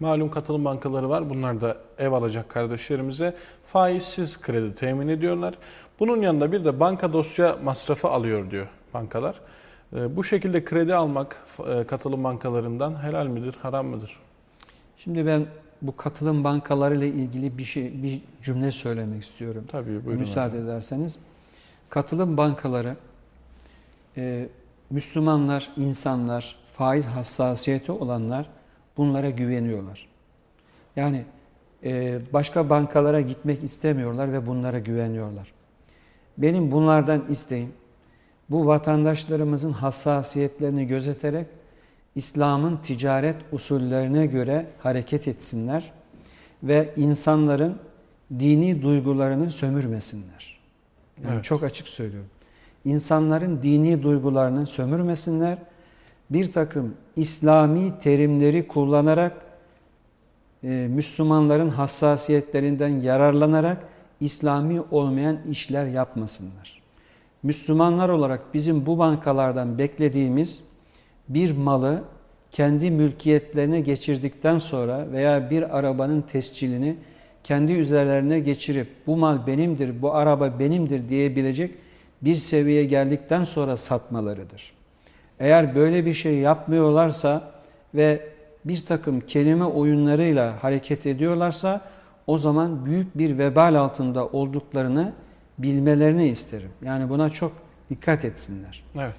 Malum katılım bankaları var. Bunlar da ev alacak kardeşlerimize faizsiz kredi temin ediyorlar. Bunun yanında bir de banka dosya masrafı alıyor diyor bankalar. Ee, Bu şekilde kredi almak e, katılım bankalarından helal midir, haram mıdır? Şimdi ben bu katılım bankaları ile ilgili bir şey bir cümle söylemek istiyorum. Tabii buyurun. Müsaade hocam. ederseniz. Katılım bankaları e, Müslümanlar, insanlar, faiz hassasiyeti olanlar bunlara güveniyorlar. Yani e, başka bankalara gitmek istemiyorlar ve bunlara güveniyorlar. Benim bunlardan isteğim bu vatandaşlarımızın hassasiyetlerini gözeterek İslam'ın ticaret usullerine göre hareket etsinler ve insanların dini duygularını sömürmesinler. Yani Evet. çok açık söylüyorum. İnsanların dini duygularını sömürmesinler. Bir takım İslami terimleri kullanarak e, Müslümanların hassasiyetlerinden yararlanarak İslami olmayan işler yapmasınlar. Müslümanlar olarak bizim bu bankalardan beklediğimiz bir malı kendi mülkiyetlerine geçirdikten sonra veya bir arabanın tescilini kendi üzerlerine geçirip bu mal benimdir, bu araba benimdir diyebilecek bir seviyeye geldikten sonra satmalarıdır. Eğer böyle bir şey yapmıyorlarsa ve bir takım kelime oyunlarıyla hareket ediyorlarsa o zaman büyük bir vebal altında olduklarını bilmelerini isterim. Yani buna çok dikkat etsinler. Evet.